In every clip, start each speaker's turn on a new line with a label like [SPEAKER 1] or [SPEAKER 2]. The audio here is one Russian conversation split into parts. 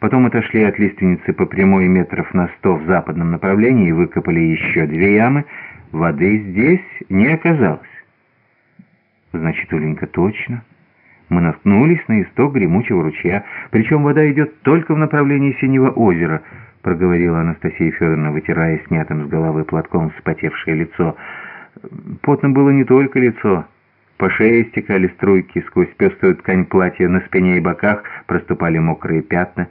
[SPEAKER 1] потом отошли от лиственницы по прямой метров на сто в западном направлении и выкопали еще две ямы. Воды здесь не оказалось. Значит, Уленька, точно. Мы наткнулись на исток гремучего ручья, причем вода идет только в направлении Синего озера, проговорила Анастасия Федоровна, вытирая снятым с головы платком вспотевшее лицо. Потным было не только лицо. По шее стекали струйки, сквозь пеструю ткань платья на спине и боках проступали мокрые пятна.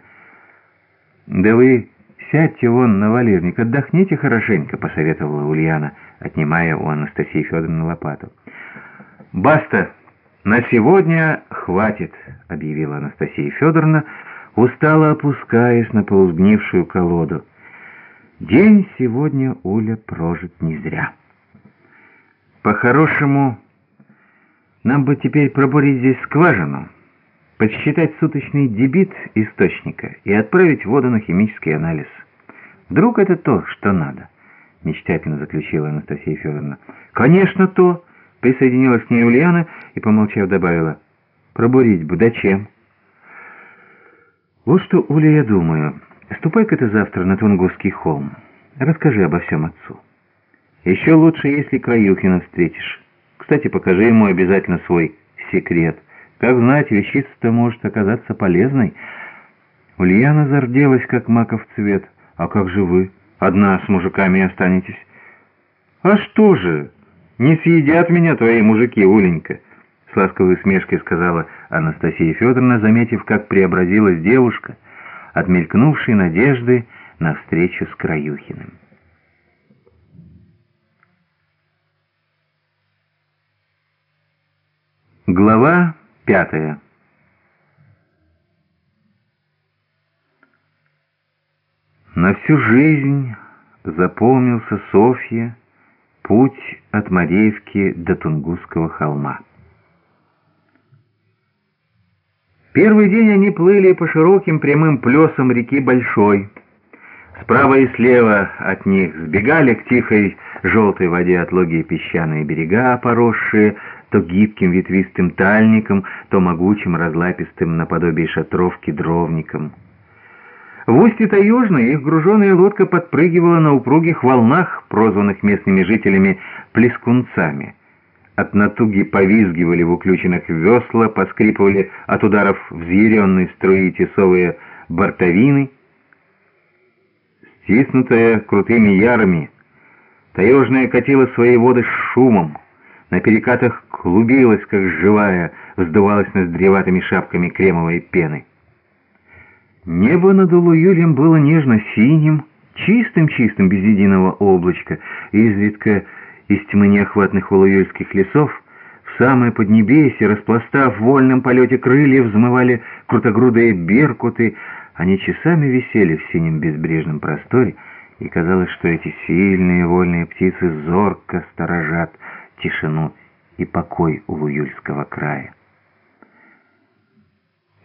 [SPEAKER 1] «Да вы сядьте вон на валежник, отдохните хорошенько», — посоветовала Ульяна, отнимая у Анастасии Федоровны лопату. «Баста, на сегодня хватит», — объявила Анастасия Федоровна, устало опускаясь на полузгнившую колоду. «День сегодня, Уля, прожит не зря. По-хорошему...» Нам бы теперь пробурить здесь скважину, подсчитать суточный дебит источника и отправить воду на химический анализ. Вдруг это то, что надо, мечтательно заключила Анастасия Федоровна. Конечно, то, присоединилась к ней Ульяна и, помолчав, добавила. Пробурить бы, да чем? Вот что, Уля, я думаю. Ступай-ка ты завтра на Тунгусский холм. Расскажи обо всем отцу. Еще лучше, если Краюхина встретишь. Кстати, покажи ему обязательно свой секрет. Как знать, вещица-то может оказаться полезной. Ульяна зарделась, как маков цвет. А как же вы? Одна с мужиками останетесь? А что же? Не съедят меня твои мужики, Уленька. С ласковой смешкой сказала Анастасия Федоровна, заметив, как преобразилась девушка, от мелькнувшей надежды на встречу с Краюхиным. Глава пятая На всю жизнь запомнился Софье путь от Мадеевки до Тунгусского холма. Первый день они плыли по широким прямым плесам реки Большой. Справа и слева от них сбегали к тихой желтой воде отлогие песчаные берега, поросшие то гибким ветвистым тальником, то могучим разлапистым наподобие шатров кедровником. В устье Таежной их груженая лодка подпрыгивала на упругих волнах, прозванных местными жителями «плескунцами». От натуги повизгивали в уключенных весла, поскрипывали от ударов взъяренной струи тесовые бортовины. Стиснутая крутыми ярами, Таежная катила свои воды с шумом, на перекатах клубилась, как живая, вздувалась над древатыми шапками кремовой пены. Небо над Улуюлем было нежно-синим, чистым-чистым, без единого облачка, изредка из тьмы неохватных улуюльских лесов в самое поднебесье, распластав в вольном полете крылья, взмывали крутогрудые беркуты, они часами висели в синем безбрежном просторе, и казалось, что эти сильные вольные птицы зорко сторожат тишину и покой Улуюльского края.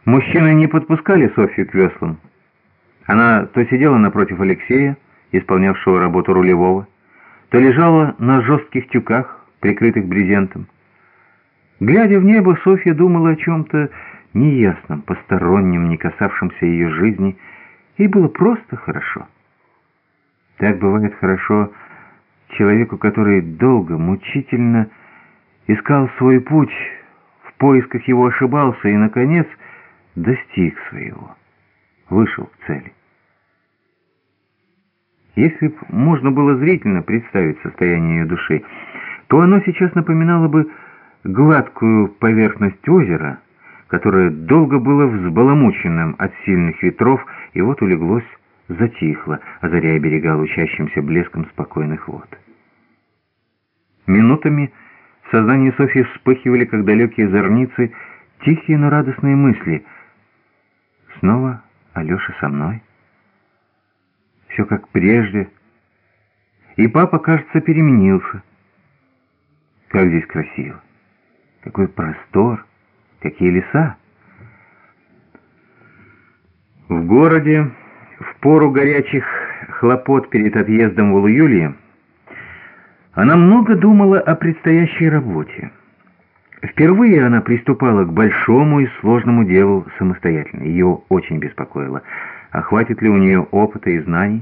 [SPEAKER 1] Мужчины не подпускали Софью к веслам. Она то сидела напротив Алексея, исполнявшего работу рулевого, то лежала на жестких тюках, прикрытых брезентом. Глядя в небо, Софья думала о чем-то неясном, постороннем, не касавшемся ее жизни, и было просто хорошо. Так бывает хорошо человеку, который долго, мучительно искал свой путь, в поисках его ошибался и, наконец, достиг своего, вышел к цели. Если б можно было зрительно представить состояние ее души, то оно сейчас напоминало бы гладкую поверхность озера, которое долго было взбаламученным от сильных ветров, и вот улеглось, затихло, озаряя берега лучащимся блеском спокойных вод. Минутами в сознании Софьи вспыхивали, как далекие зорницы, тихие, но радостные мысли. Снова Алеша со мной. Все как прежде. И папа, кажется, переменился. Как здесь красиво. Какой простор, какие леса. В городе, пору горячих хлопот перед отъездом в Улуюлье, она много думала о предстоящей работе. Впервые она приступала к большому и сложному делу самостоятельно. Ее очень беспокоило, а хватит ли у нее опыта и знаний,